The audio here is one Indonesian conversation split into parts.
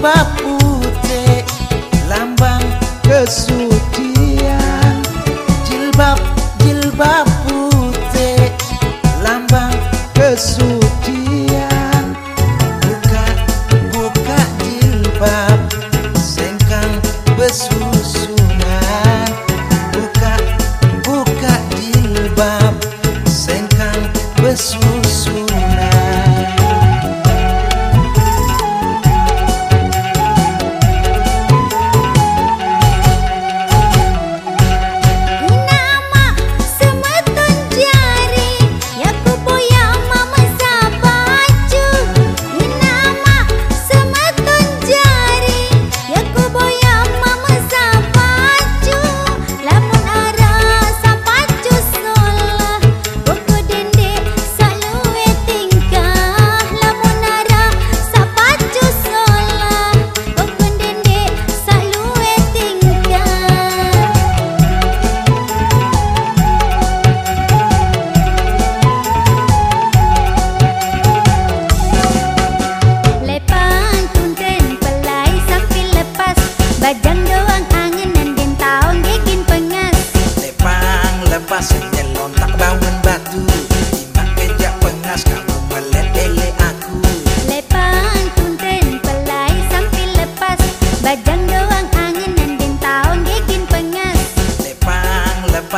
jiwa putih lambang kesucian. Jilbab jilbab putih lambang kesucian.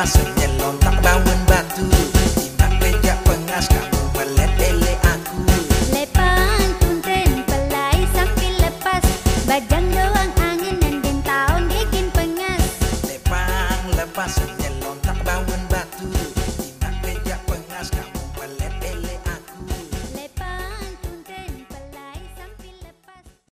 pasir tak bangun batu. Timbang lejak pengas kamu melet lele aku. Lepan tunten pelai sambil lepas. Bajang doang angin dan tahun bikin pengas. Lepang lepas dan tak bangun